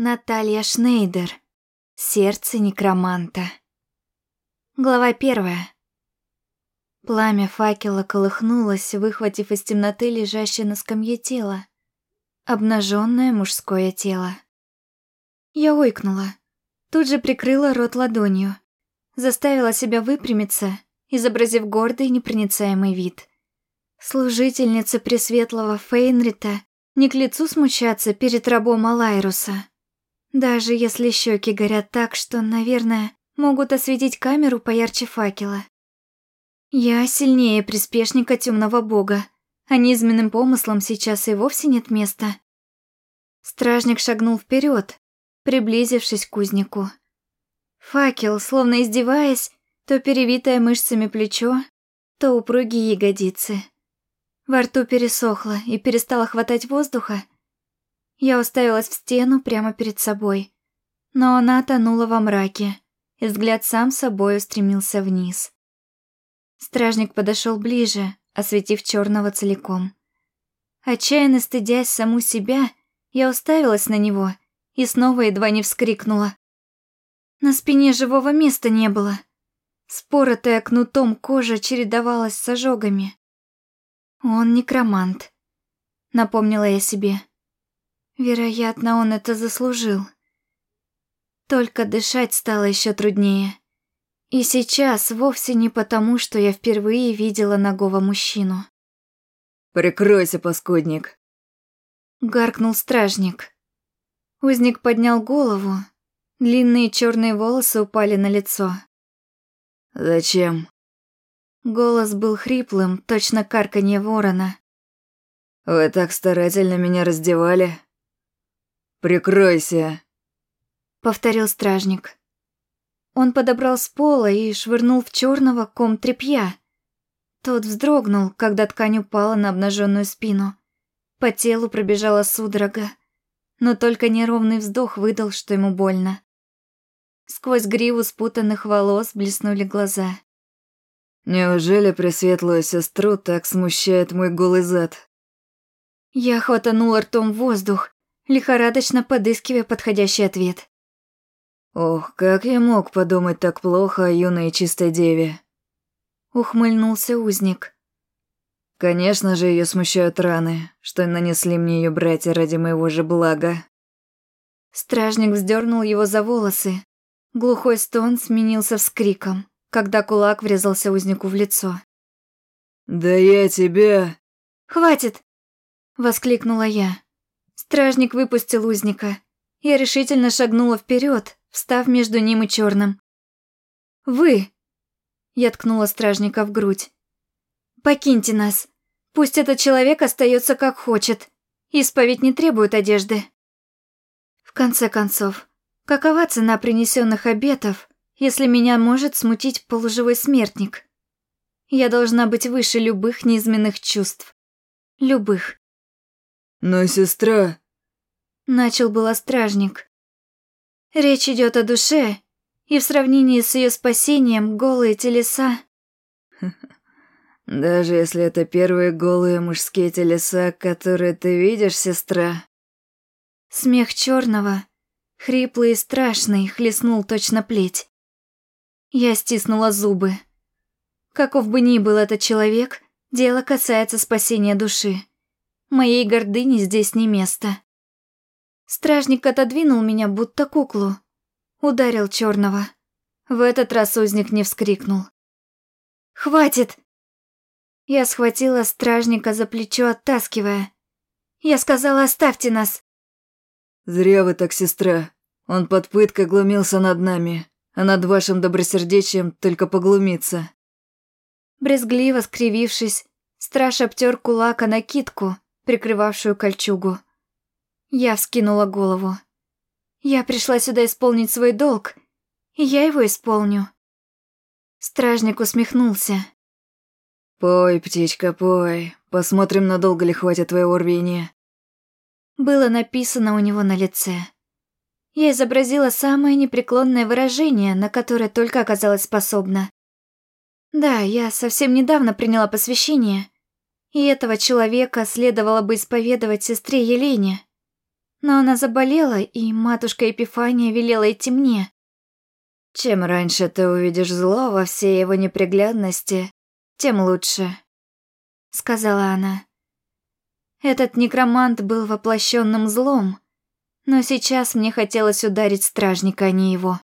Наталья Шнейдер. Сердце некроманта. Глава первая. Пламя факела колыхнулось, выхватив из темноты лежащее на скамье тело. Обнаженное мужское тело. Я ойкнула. Тут же прикрыла рот ладонью. Заставила себя выпрямиться, изобразив гордый непроницаемый вид. Служительница Пресветлого Фейнрита не к лицу смущаться перед рабом Алайруса. Даже если щеки горят так, что, наверное, могут осветить камеру поярче факела. Я сильнее приспешника темного бога, а низменным помыслам сейчас и вовсе нет места. Стражник шагнул вперед, приблизившись к кузнику. Факел, словно издеваясь, то перевитое мышцами плечо, то упругие ягодицы. Во рту пересохло и перестало хватать воздуха, я уставилась в стену прямо перед собой, но она тонула во мраке, и взгляд сам собой устремился вниз. Стражник подошел ближе, осветив черного целиком. Отчаянно стыдясь саму себя, я уставилась на него и снова едва не вскрикнула. На спине живого места не было. Споротая кнутом кожа чередовалась с ожогами. Он некромант, напомнила я себе. Вероятно, он это заслужил. Только дышать стало еще труднее. И сейчас вовсе не потому, что я впервые видела ногого мужчину. «Прикройся, паскудник!» Гаркнул стражник. Узник поднял голову. Длинные черные волосы упали на лицо. «Зачем?» Голос был хриплым, точно карканье ворона. «Вы так старательно меня раздевали?» «Прикройся!» — повторил стражник. Он подобрал с пола и швырнул в черного ком тряпья. Тот вздрогнул, когда ткань упала на обнаженную спину. По телу пробежала судорога, но только неровный вздох выдал, что ему больно. Сквозь гриву спутанных волос блеснули глаза. «Неужели пресветлую сестру так смущает мой голый зад?» Я хватанула ртом воздух, лихорадочно подыскивая подходящий ответ. «Ох, как я мог подумать так плохо о юной чистой деве?» Ухмыльнулся узник. «Конечно же ее смущают раны, что нанесли мне ее братья ради моего же блага». Стражник вздернул его за волосы. Глухой стон сменился вскриком, когда кулак врезался узнику в лицо. «Да я тебя...» «Хватит!» — воскликнула я. Стражник выпустил узника. Я решительно шагнула вперед, встав между ним и черным. «Вы!» Я ткнула стражника в грудь. «Покиньте нас. Пусть этот человек остается как хочет. Исповедь не требует одежды». В конце концов, какова цена принесенных обетов, если меня может смутить полуживой смертник? Я должна быть выше любых низменных чувств. Любых. «Но сестра...» Начал было стражник. Речь идет о душе, и в сравнении с ее спасением голые телеса... Даже если это первые голые мужские телеса, которые ты видишь, сестра. Смех черного, хриплый и страшный, хлестнул точно плеть. Я стиснула зубы. Каков бы ни был этот человек, дело касается спасения души. Моей гордыне здесь не место. Стражник отодвинул меня, будто куклу. Ударил черного. В этот раз узник не вскрикнул. «Хватит!» Я схватила стражника за плечо, оттаскивая. Я сказала, оставьте нас. «Зря вы так, сестра. Он под пыткой глумился над нами, а над вашим добросердечием только поглумится». Брезгливо скривившись, страж обтер кулак о накидку, прикрывавшую кольчугу. Я вскинула голову. Я пришла сюда исполнить свой долг, и я его исполню. Стражник усмехнулся. «Пой, птичка, пой. Посмотрим, надолго ли хватит твоего рвения». Было написано у него на лице. Я изобразила самое непреклонное выражение, на которое только оказалась способна. Да, я совсем недавно приняла посвящение, и этого человека следовало бы исповедовать сестре Елене. Но она заболела, и матушка Епифания велела идти мне. Чем раньше ты увидишь зло во всей его неприглядности, тем лучше, сказала она. Этот некромант был воплощенным злом, но сейчас мне хотелось ударить стражника, а не его.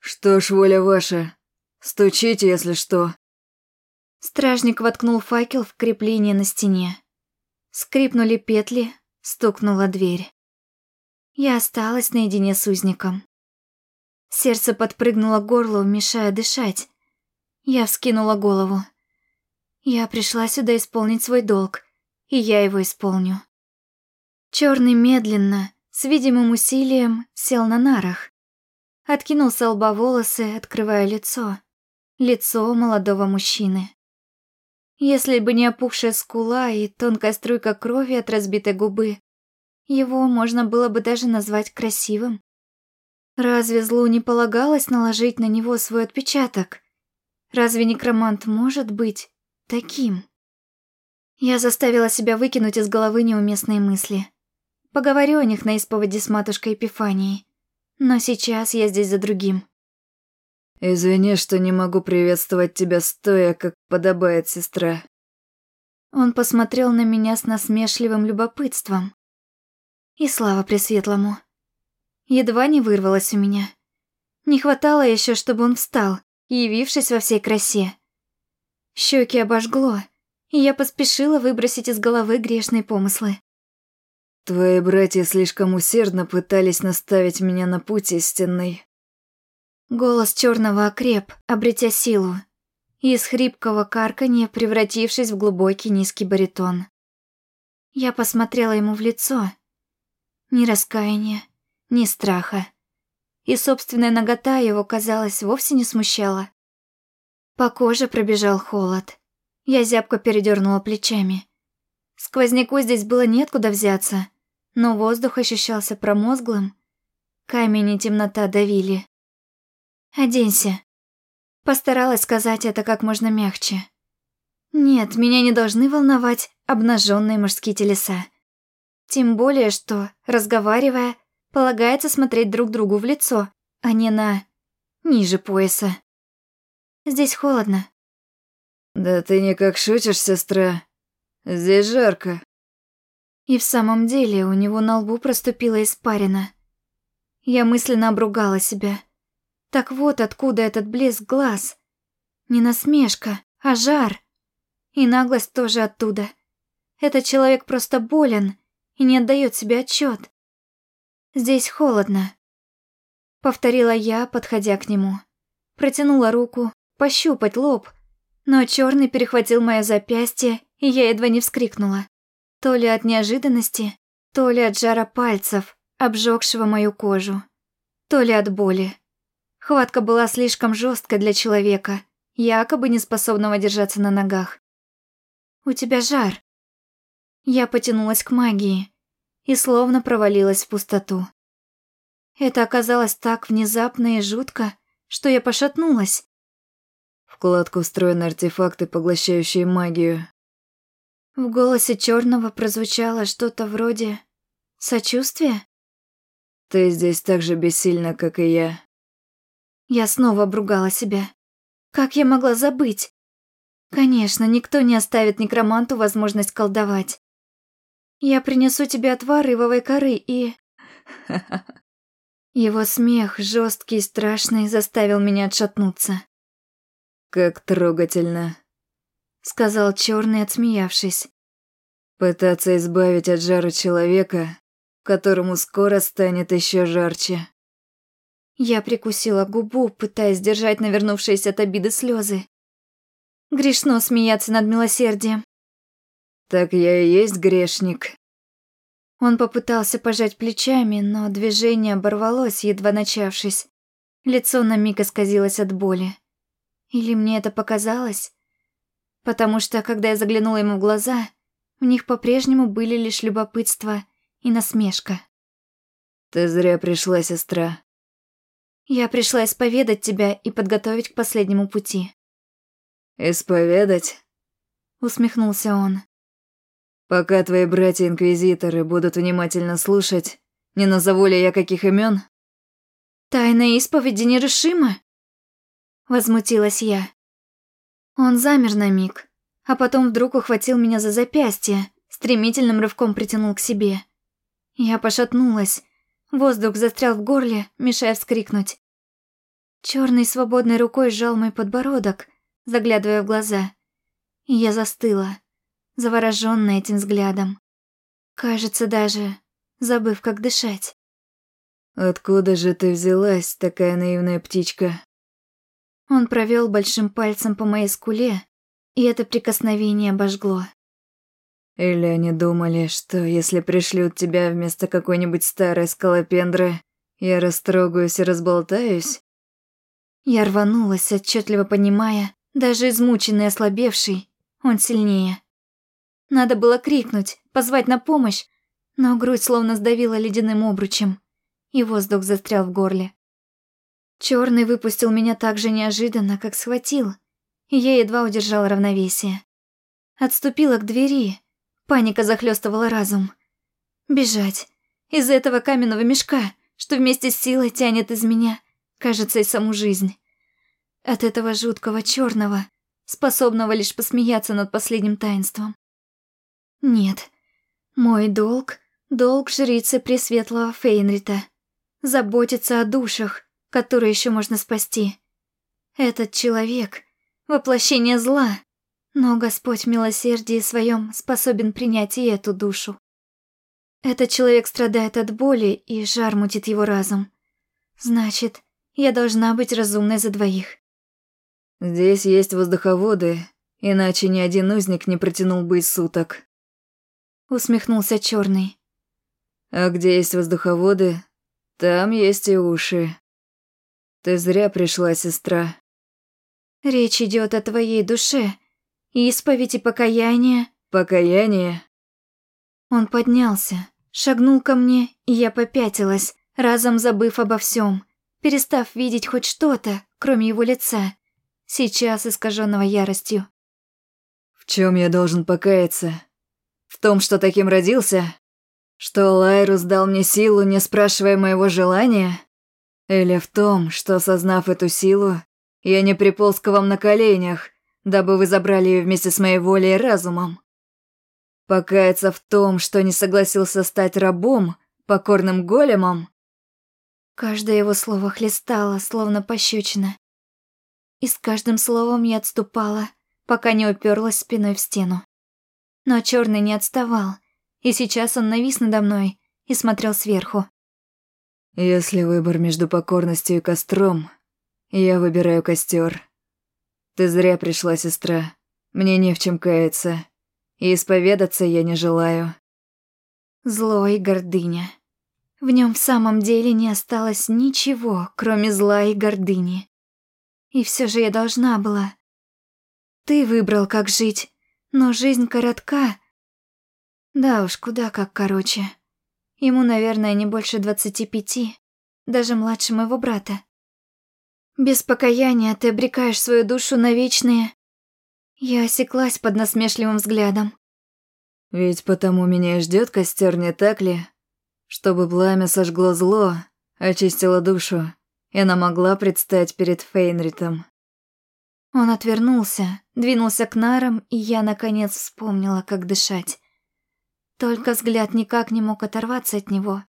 «Что ж, воля ваша, стучите, если что». Стражник воткнул факел в крепление на стене. Скрипнули петли, стукнула дверь. Я осталась наедине с узником. Сердце подпрыгнуло к горлу, мешая дышать. Я вскинула голову. Я пришла сюда исполнить свой долг, и я его исполню. Черный медленно, с видимым усилием, сел на нарах. Откинул с лба волосы, открывая лицо. Лицо молодого мужчины. Если бы не опухшая скула и тонкая струйка крови от разбитой губы, его можно было бы даже назвать красивым. Разве злу не полагалось наложить на него свой отпечаток? Разве некромант может быть таким? Я заставила себя выкинуть из головы неуместные мысли. Поговорю о них на исповеди с матушкой Епифанией. Но сейчас я здесь за другим. «Извини, что не могу приветствовать тебя стоя, как подобает сестра». Он посмотрел на меня с насмешливым любопытством. И слава Пресветлому. Едва не вырвалось у меня. Не хватало еще, чтобы он встал, явившись во всей красе. Щеки обожгло, и я поспешила выбросить из головы грешные помыслы. Твои братья слишком усердно пытались наставить меня на путь истинный. Голос черного окреп, обретя силу, из хрипкого карканья превратившись в глубокий низкий баритон. Я посмотрела ему в лицо. Ни раскаяния, ни страха. И собственная нагота его, казалось, вовсе не смущала. По коже пробежал холод. Я зябко передернула плечами. Сквозняку здесь было неоткуда взяться но воздух ощущался промозглым. Камень и темнота давили. «Оденься». Постаралась сказать это как можно мягче. Нет, меня не должны волновать обнаженные мужские телеса. Тем более, что, разговаривая, полагается смотреть друг другу в лицо, а не на... ниже пояса. Здесь холодно. Да ты никак шутишь, сестра. Здесь жарко. И в самом деле у него на лбу проступила испарина. Я мысленно обругала себя. Так вот откуда этот блеск глаз. Не насмешка, а жар. И наглость тоже оттуда. Этот человек просто болен и не отдает себе отчет. Здесь холодно. Повторила я, подходя к нему. Протянула руку, пощупать лоб, но черный перехватил мое запястье, и я едва не вскрикнула. То ли от неожиданности, то ли от жара пальцев, обжегшего мою кожу, то ли от боли. Хватка была слишком жесткой для человека, якобы не способного держаться на ногах. «У тебя жар». Я потянулась к магии и словно провалилась в пустоту. Это оказалось так внезапно и жутко, что я пошатнулась. В кладку встроены артефакты, поглощающие магию. В голосе черного прозвучало что-то вроде сочувствия. Ты здесь так же бессильна, как и я. Я снова обругала себя. Как я могла забыть? Конечно, никто не оставит некроманту возможность колдовать. Я принесу тебе отвар ивовой коры и... Его смех, жесткий и страшный, заставил меня отшатнуться. Как трогательно сказал черный, отсмеявшись. Пытаться избавить от жара человека, которому скоро станет еще жарче. Я прикусила губу, пытаясь держать навернувшиеся от обиды слезы. Грешно смеяться над милосердием. Так я и есть грешник. Он попытался пожать плечами, но движение оборвалось, едва начавшись. Лицо на миг исказилось от боли. Или мне это показалось? потому что, когда я заглянула ему в глаза, в них по-прежнему были лишь любопытство и насмешка. «Ты зря пришла, сестра». «Я пришла исповедать тебя и подготовить к последнему пути». «Исповедать?» Усмехнулся он. Пока твои братья-инквизиторы будут внимательно слушать, не назову ли я каких имен? Тайна исповеди нерушима? Возмутилась я. Он замер на миг, а потом вдруг ухватил меня за запястье, стремительным рывком притянул к себе. Я пошатнулась, воздух застрял в горле, мешая вскрикнуть. Черный свободной рукой сжал мой подбородок, заглядывая в глаза. И я застыла, заворожённая этим взглядом. Кажется, даже забыв, как дышать. «Откуда же ты взялась, такая наивная птичка?» Он провел большим пальцем по моей скуле, и это прикосновение обожгло. Или они думали, что если пришлют тебя вместо какой-нибудь старой скалопендры, я растрогаюсь и разболтаюсь? Я рванулась, отчетливо понимая, даже измученный ослабевший, он сильнее. Надо было крикнуть, позвать на помощь, но грудь словно сдавила ледяным обручем, и воздух застрял в горле. Черный выпустил меня так же неожиданно, как схватил, и я едва удержала равновесие. Отступила к двери, паника захлестывала разум. Бежать из этого каменного мешка, что вместе с силой тянет из меня, кажется, и саму жизнь. От этого жуткого черного, способного лишь посмеяться над последним таинством. Нет, мой долг — долг жрицы Пресветлого Фейнрита. Заботиться о душах, которые еще можно спасти. Этот человек — воплощение зла, но Господь в милосердии своем способен принять и эту душу. Этот человек страдает от боли, и жар мутит его разум. Значит, я должна быть разумной за двоих. Здесь есть воздуховоды, иначе ни один узник не протянул бы из суток. Усмехнулся черный. А где есть воздуховоды, там есть и уши. Ты зря пришла, сестра. Речь идет о твоей душе. Исповедь и покаяние. Покаяние? Он поднялся, шагнул ко мне, и я попятилась, разом забыв обо всем, перестав видеть хоть что-то, кроме его лица, сейчас искаженного яростью. В чем я должен покаяться? В том, что таким родился? Что Лайрус дал мне силу, не спрашивая моего желания? Или в том, что, осознав эту силу, я не приполз к вам на коленях, дабы вы забрали ее вместе с моей волей и разумом. Покаяться в том, что не согласился стать рабом, покорным големом. Каждое его слово хлестало, словно пощечина. И с каждым словом я отступала, пока не уперлась спиной в стену. Но черный не отставал, и сейчас он навис надо мной и смотрел сверху. Если выбор между покорностью и костром, я выбираю костер. Ты зря пришла, сестра. Мне не в чем каяться. И исповедаться я не желаю. Зло и гордыня. В нем в самом деле не осталось ничего, кроме зла и гордыни. И все же я должна была. Ты выбрал, как жить, но жизнь коротка. Да уж, куда как короче. Ему, наверное, не больше двадцати пяти, даже младше моего брата. Без покаяния ты обрекаешь свою душу на вечные... Я осеклась под насмешливым взглядом. Ведь потому меня и ждет костер, не так ли? Чтобы пламя сожгло зло, очистило душу, и она могла предстать перед Фейнритом. Он отвернулся, двинулся к нарам, и я, наконец, вспомнила, как дышать. Только взгляд никак не мог оторваться от него.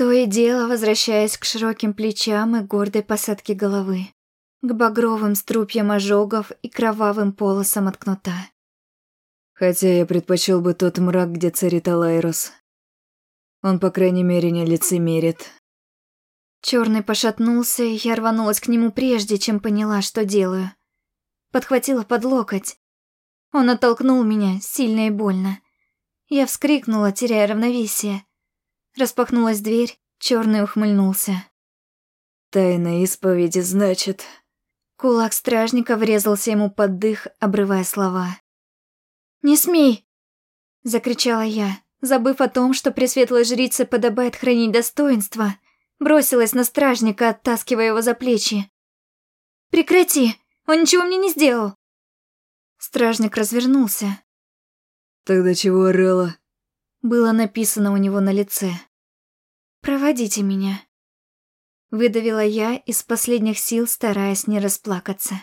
То и дело, возвращаясь к широким плечам и гордой посадке головы. К багровым струпьям ожогов и кровавым полосам от кнута. Хотя я предпочел бы тот мрак, где царит Алайрус. Он, по крайней мере, не лицемерит. Черный пошатнулся, и я рванулась к нему прежде, чем поняла, что делаю. Подхватила под локоть. Он оттолкнул меня сильно и больно. Я вскрикнула, теряя равновесие. Распахнулась дверь, черный ухмыльнулся. «Тайна исповеди, значит...» Кулак стражника врезался ему под дых, обрывая слова. «Не смей!» — закричала я, забыв о том, что пресветлой жрице подобает хранить достоинство, бросилась на стражника, оттаскивая его за плечи. «Прекрати! Он ничего мне не сделал!» Стражник развернулся, «Тогда чего орала? Было написано у него на лице. «Проводите меня», — выдавила я из последних сил, стараясь не расплакаться.